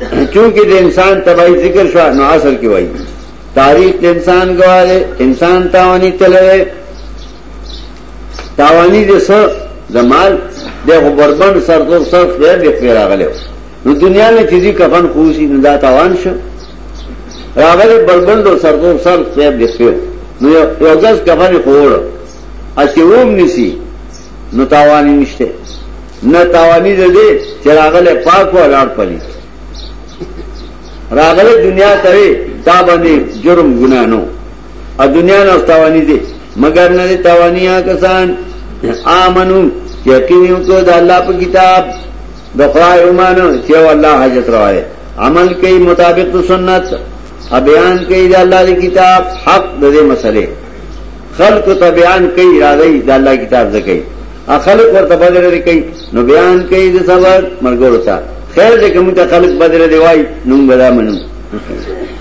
چونکہ د انسان تباہی ذکر شو نو اصل کی وای تاریخ د انسان گواله انسان تاوانی تلوي تاوانی دې سر زمال دغه بربند سر دور سر خیر دې خیر راغله نو دنیا میں چیزی کفن خوشی، نو دا تاوان شو۔ راغله بربند او سر دور سر خیر دې خیر نو یو ځس کفن خوړ اچې ووم نسی نو تاوانی نشته نه تاوانی دې چې راغله پاک او لار پلی۔ راغله دنیا ته تا باندې جرم ګنا نو ا دنیا نه تاوانی دي. مگر نہ نه تاوانی کسان. امنو یقینو کو د الله په کتاب. د خدای ایمان چې الله حاجت راوي عمل کوي مطابق تو سنت. ا بیان کوي د الله دی کتاب. حق د دې مسلې. خلق ته بیان کوي راځي د الله کتاب زکي ا خلق ورته بدل لري کوي. نو بیان کوي د صبر مرګ ورته خیر دې کوم ته خلق بدل دے وائی نو بدا منو